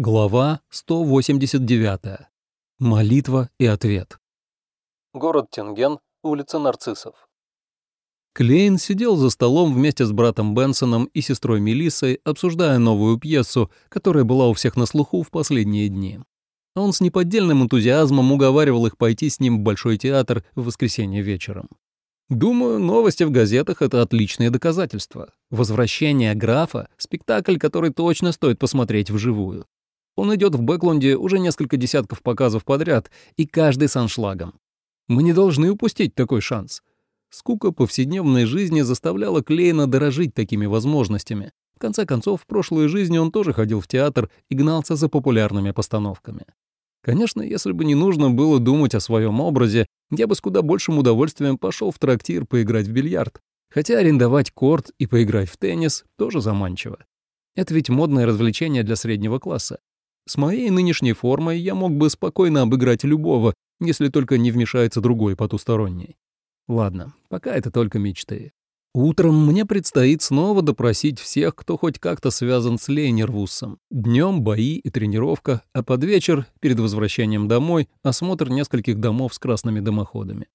Глава 189. Молитва и ответ. Город Тенген, улица Нарциссов. Клейн сидел за столом вместе с братом Бенсоном и сестрой Мелиссой, обсуждая новую пьесу, которая была у всех на слуху в последние дни. Он с неподдельным энтузиазмом уговаривал их пойти с ним в Большой театр в воскресенье вечером. Думаю, новости в газетах — это отличное доказательство. «Возвращение графа» — спектакль, который точно стоит посмотреть вживую. Он идет в Бэклунде уже несколько десятков показов подряд, и каждый с аншлагом. Мы не должны упустить такой шанс. Скука повседневной жизни заставляла Клейна дорожить такими возможностями. В конце концов, в прошлой жизни он тоже ходил в театр и гнался за популярными постановками. Конечно, если бы не нужно было думать о своем образе, я бы с куда большим удовольствием пошел в трактир поиграть в бильярд. Хотя арендовать корт и поиграть в теннис тоже заманчиво. Это ведь модное развлечение для среднего класса. С моей нынешней формой я мог бы спокойно обыграть любого, если только не вмешается другой потусторонний. Ладно, пока это только мечты. Утром мне предстоит снова допросить всех, кто хоть как-то связан с Лейнервусом. Днем бои и тренировка, а под вечер, перед возвращением домой, осмотр нескольких домов с красными дымоходами.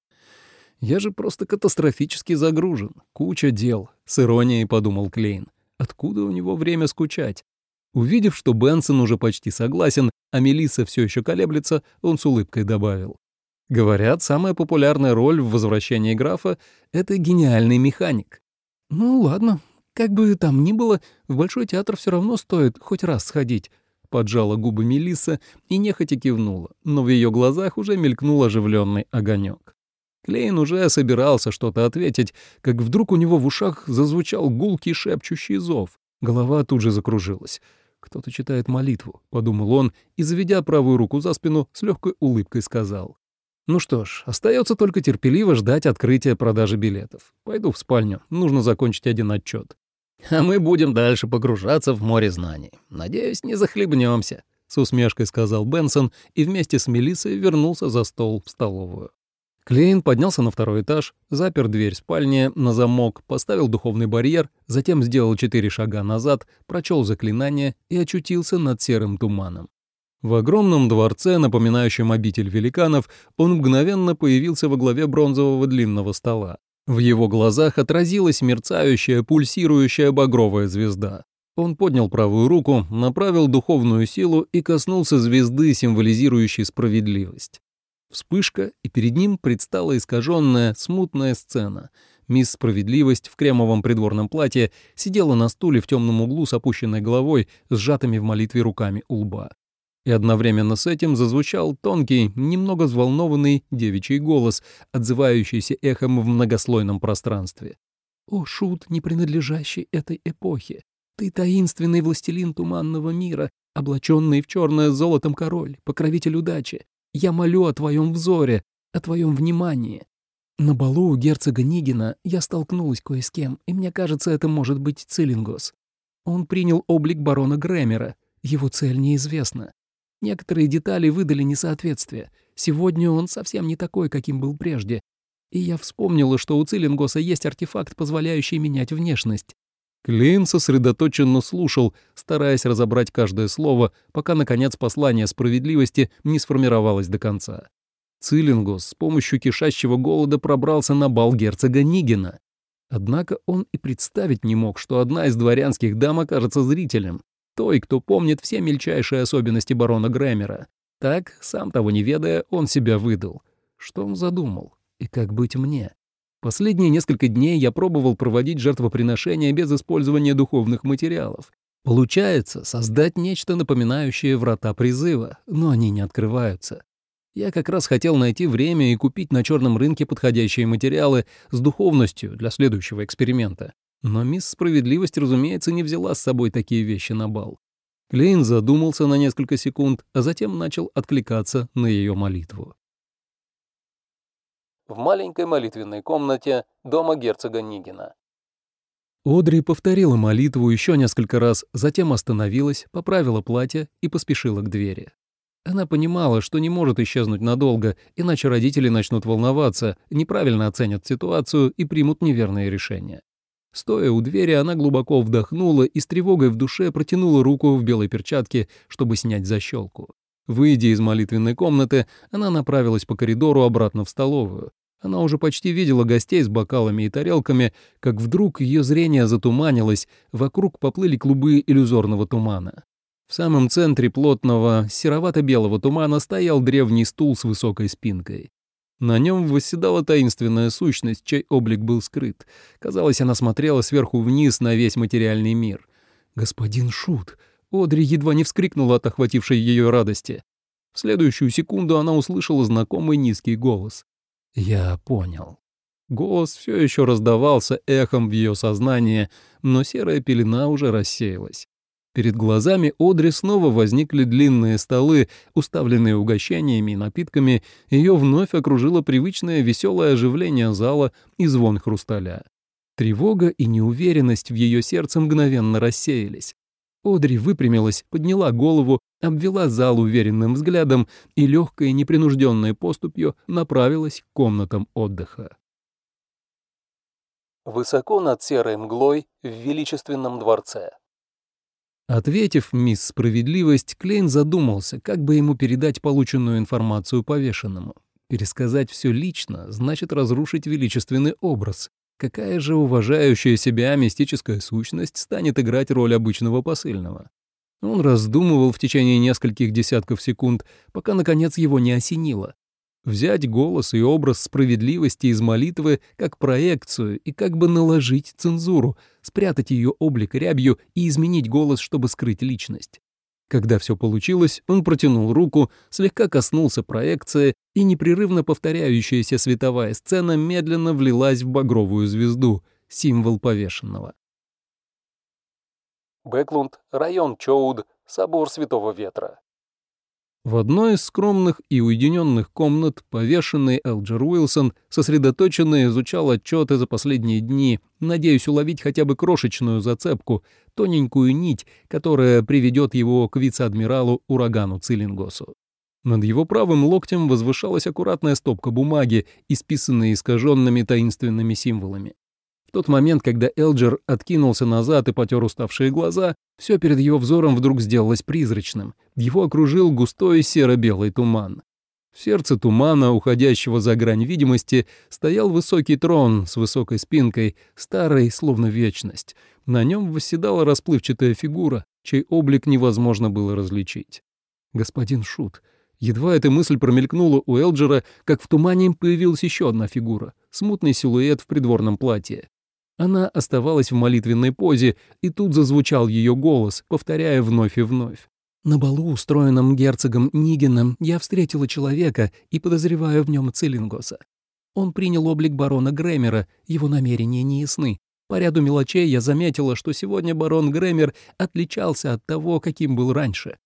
Я же просто катастрофически загружен. Куча дел, с иронией подумал Клейн. Откуда у него время скучать? Увидев, что Бенсон уже почти согласен, а Мелисса все еще колеблется, он с улыбкой добавил. Говорят, самая популярная роль в «Возвращении графа» — это гениальный механик. Ну ладно, как бы там ни было, в Большой театр все равно стоит хоть раз сходить. Поджала губы Мелисса и нехотя кивнула, но в ее глазах уже мелькнул оживленный огонек. Клейн уже собирался что-то ответить, как вдруг у него в ушах зазвучал гулкий шепчущий зов. Голова тут же закружилась. «Кто-то читает молитву», — подумал он, и, заведя правую руку за спину, с легкой улыбкой сказал. «Ну что ж, остается только терпеливо ждать открытия продажи билетов. Пойду в спальню, нужно закончить один отчет. «А мы будем дальше погружаться в море знаний. Надеюсь, не захлебнемся», — с усмешкой сказал Бенсон и вместе с Мелиссой вернулся за стол в столовую. Клейн поднялся на второй этаж, запер дверь спальни на замок, поставил духовный барьер, затем сделал четыре шага назад, прочел заклинание и очутился над серым туманом. В огромном дворце, напоминающем обитель великанов, он мгновенно появился во главе бронзового длинного стола. В его глазах отразилась мерцающая, пульсирующая багровая звезда. Он поднял правую руку, направил духовную силу и коснулся звезды, символизирующей справедливость. Вспышка, и перед ним предстала искаженная, смутная сцена. Мисс Справедливость в кремовом придворном платье сидела на стуле в темном углу с опущенной головой, сжатыми в молитве руками у лба. И одновременно с этим зазвучал тонкий, немного взволнованный девичий голос, отзывающийся эхом в многослойном пространстве. «О, шут, не принадлежащий этой эпохе! Ты таинственный властелин туманного мира, облаченный в черное золотом король, покровитель удачи. Я молю о твоем взоре, о твоем внимании. На балу у герцога Нигина я столкнулась кое с кем, и мне кажется, это может быть Цилингос. Он принял облик барона Грэмера. Его цель неизвестна. Некоторые детали выдали несоответствие. Сегодня он совсем не такой, каким был прежде. И я вспомнила, что у Цилингоса есть артефакт, позволяющий менять внешность. Клейн сосредоточенно слушал, стараясь разобрать каждое слово, пока, наконец, послание справедливости не сформировалось до конца. Цилингус с помощью кишащего голода пробрался на бал герцога Нигина. Однако он и представить не мог, что одна из дворянских дам окажется зрителем, той, кто помнит все мельчайшие особенности барона Грэмера. Так, сам того не ведая, он себя выдал. Что он задумал? И как быть мне? Последние несколько дней я пробовал проводить жертвоприношения без использования духовных материалов. Получается создать нечто напоминающее врата призыва, но они не открываются. Я как раз хотел найти время и купить на черном рынке подходящие материалы с духовностью для следующего эксперимента. Но мисс Справедливость, разумеется, не взяла с собой такие вещи на бал. Клейн задумался на несколько секунд, а затем начал откликаться на ее молитву в маленькой молитвенной комнате дома герцога Нигина. Одри повторила молитву еще несколько раз, затем остановилась, поправила платье и поспешила к двери. Она понимала, что не может исчезнуть надолго, иначе родители начнут волноваться, неправильно оценят ситуацию и примут неверные решения. Стоя у двери, она глубоко вдохнула и с тревогой в душе протянула руку в белой перчатке, чтобы снять защелку. Выйдя из молитвенной комнаты, она направилась по коридору обратно в столовую. Она уже почти видела гостей с бокалами и тарелками, как вдруг ее зрение затуманилось, вокруг поплыли клубы иллюзорного тумана. В самом центре плотного серовато-белого тумана стоял древний стул с высокой спинкой. На нем восседала таинственная сущность, чей облик был скрыт. Казалось, она смотрела сверху вниз на весь материальный мир. «Господин Шут!» Одри едва не вскрикнула от охватившей ее радости. В следующую секунду она услышала знакомый низкий голос. «Я понял». Голос все еще раздавался эхом в ее сознании, но серая пелена уже рассеялась. Перед глазами Одри снова возникли длинные столы, уставленные угощениями и напитками, ее вновь окружило привычное веселое оживление зала и звон хрусталя. Тревога и неуверенность в ее сердце мгновенно рассеялись. Одри выпрямилась, подняла голову, обвела зал уверенным взглядом и легкой непринужденной поступью направилась к комнатам отдыха. Высоко над серой мглой в величественном дворце. Ответив мисс Справедливость, Клейн задумался, как бы ему передать полученную информацию повешенному. Пересказать все лично значит разрушить величественный образ. Какая же уважающая себя мистическая сущность станет играть роль обычного посыльного? Он раздумывал в течение нескольких десятков секунд, пока, наконец, его не осенило. Взять голос и образ справедливости из молитвы как проекцию и как бы наложить цензуру, спрятать ее облик рябью и изменить голос, чтобы скрыть личность. Когда все получилось, он протянул руку, слегка коснулся проекции, и непрерывно повторяющаяся световая сцена медленно влилась в багровую звезду, символ повешенного. Бэклунд, район Чоуд, собор Святого Ветра. В одной из скромных и уединенных комнат повешенный Элджер Уилсон сосредоточенно изучал отчеты за последние дни, надеясь уловить хотя бы крошечную зацепку, тоненькую нить, которая приведет его к вице-адмиралу урагану Цилингосу. Над его правым локтем возвышалась аккуратная стопка бумаги, исписанная искаженными таинственными символами тот момент, когда Элджер откинулся назад и потер уставшие глаза, все перед его взором вдруг сделалось призрачным. Его окружил густой серо-белый туман. В сердце тумана, уходящего за грань видимости, стоял высокий трон с высокой спинкой, старой, словно вечность. На нем восседала расплывчатая фигура, чей облик невозможно было различить. Господин Шут. Едва эта мысль промелькнула у Элджера, как в тумане появилась еще одна фигура — смутный силуэт в придворном платье. Она оставалась в молитвенной позе, и тут зазвучал ее голос, повторяя вновь и вновь. «На балу, устроенном герцогом Нигином, я встретила человека и подозреваю в нем Цилингоса. Он принял облик барона Грэмера, его намерения не ясны. По ряду мелочей я заметила, что сегодня барон Грэмер отличался от того, каким был раньше.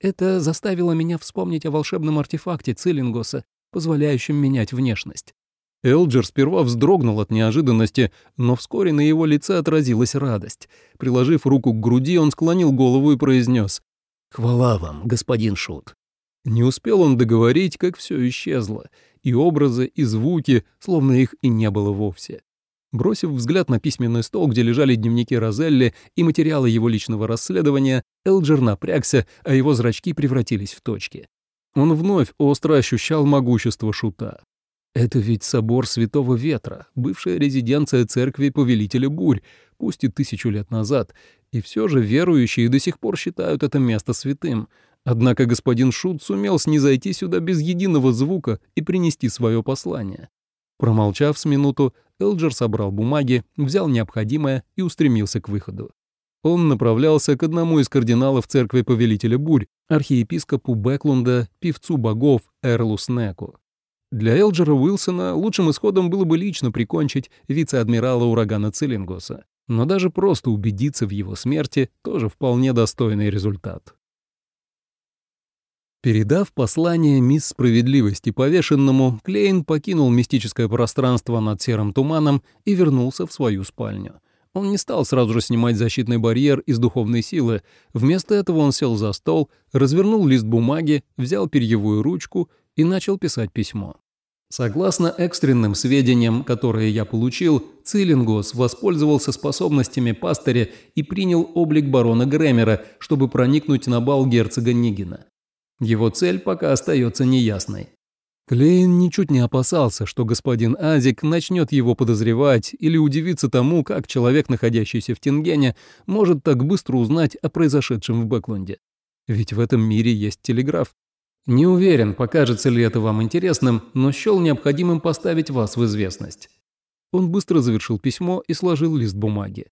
Это заставило меня вспомнить о волшебном артефакте Цилингоса, позволяющем менять внешность. Элджер сперва вздрогнул от неожиданности, но вскоре на его лице отразилась радость. Приложив руку к груди, он склонил голову и произнес «Хвала вам, господин Шут». Не успел он договорить, как все исчезло, и образы, и звуки, словно их и не было вовсе. Бросив взгляд на письменный стол, где лежали дневники Розелли и материалы его личного расследования, Элджер напрягся, а его зрачки превратились в точки. Он вновь остро ощущал могущество Шута. Это ведь собор Святого Ветра, бывшая резиденция церкви Повелителя Бурь, пусть и тысячу лет назад, и все же верующие до сих пор считают это место святым. Однако господин Шут сумел снизойти сюда без единого звука и принести свое послание. Промолчав с минуту, Элджер собрал бумаги, взял необходимое и устремился к выходу. Он направлялся к одному из кардиналов церкви Повелителя Бурь, архиепископу Бэклунда, певцу богов Эрлу Снеку. Для Элджера Уилсона лучшим исходом было бы лично прикончить вице-адмирала урагана Цилингоса, но даже просто убедиться в его смерти тоже вполне достойный результат. Передав послание мисс Справедливости повешенному, Клейн покинул мистическое пространство над серым туманом и вернулся в свою спальню. Он не стал сразу же снимать защитный барьер из духовной силы. Вместо этого он сел за стол, развернул лист бумаги, взял перьевую ручку и начал писать письмо. Согласно экстренным сведениям, которые я получил, Цилингос воспользовался способностями пастыря и принял облик барона Грэмера, чтобы проникнуть на бал герцога Нигина. Его цель пока остается неясной. Клейн ничуть не опасался, что господин Азик начнет его подозревать или удивиться тому, как человек, находящийся в Тингене, может так быстро узнать о произошедшем в Бэклунде. Ведь в этом мире есть телеграф. Не уверен, покажется ли это вам интересным, но счел необходимым поставить вас в известность. Он быстро завершил письмо и сложил лист бумаги.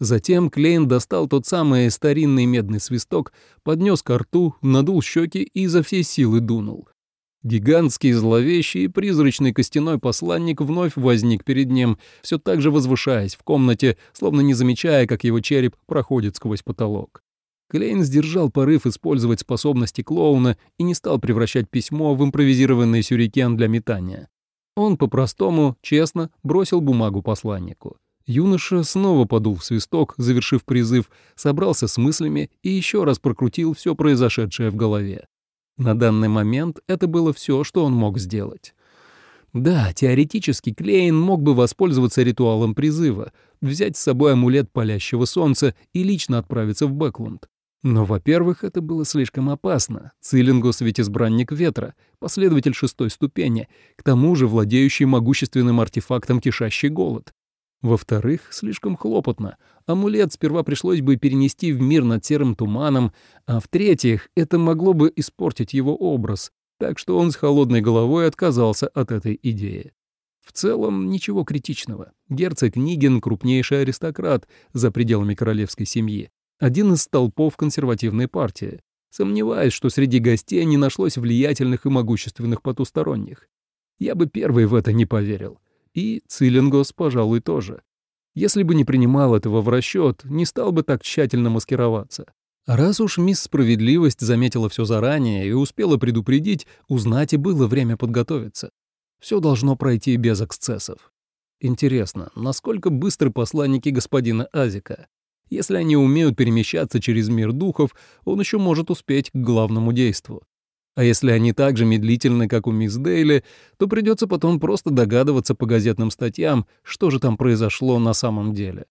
Затем Клейн достал тот самый старинный медный свисток, поднес ко рту, надул щеки и изо всей силы дунул. Гигантский, зловещий и призрачный костяной посланник вновь возник перед ним, все так же возвышаясь в комнате, словно не замечая, как его череп проходит сквозь потолок. Клейн сдержал порыв использовать способности клоуна и не стал превращать письмо в импровизированный сюрикен для метания. Он по-простому, честно, бросил бумагу посланнику. Юноша снова подул в свисток, завершив призыв, собрался с мыслями и еще раз прокрутил все произошедшее в голове. На данный момент это было все, что он мог сделать. Да, теоретически Клейн мог бы воспользоваться ритуалом призыва, взять с собой амулет палящего солнца и лично отправиться в Бэклунд. Но, во-первых, это было слишком опасно. Цилингус ведь избранник ветра, последователь шестой ступени, к тому же владеющий могущественным артефактом кишащий голод. Во-вторых, слишком хлопотно. Амулет сперва пришлось бы перенести в мир над серым туманом, а в-третьих, это могло бы испортить его образ, так что он с холодной головой отказался от этой идеи. В целом, ничего критичного. Герцог Нигин — крупнейший аристократ за пределами королевской семьи один из столпов консервативной партии. Сомневаюсь, что среди гостей не нашлось влиятельных и могущественных потусторонних. Я бы первый в это не поверил. И Цилингос, пожалуй, тоже. Если бы не принимал этого в расчет, не стал бы так тщательно маскироваться. Раз уж мисс Справедливость заметила все заранее и успела предупредить, узнать и было время подготовиться. Все должно пройти без эксцессов. Интересно, насколько быстры посланники господина Азика? Если они умеют перемещаться через мир духов, он еще может успеть к главному действу. А если они так же медлительны, как у мисс Дейли, то придется потом просто догадываться по газетным статьям, что же там произошло на самом деле.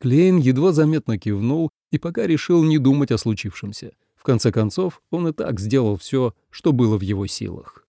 Клейн едва заметно кивнул и пока решил не думать о случившемся. В конце концов, он и так сделал все, что было в его силах.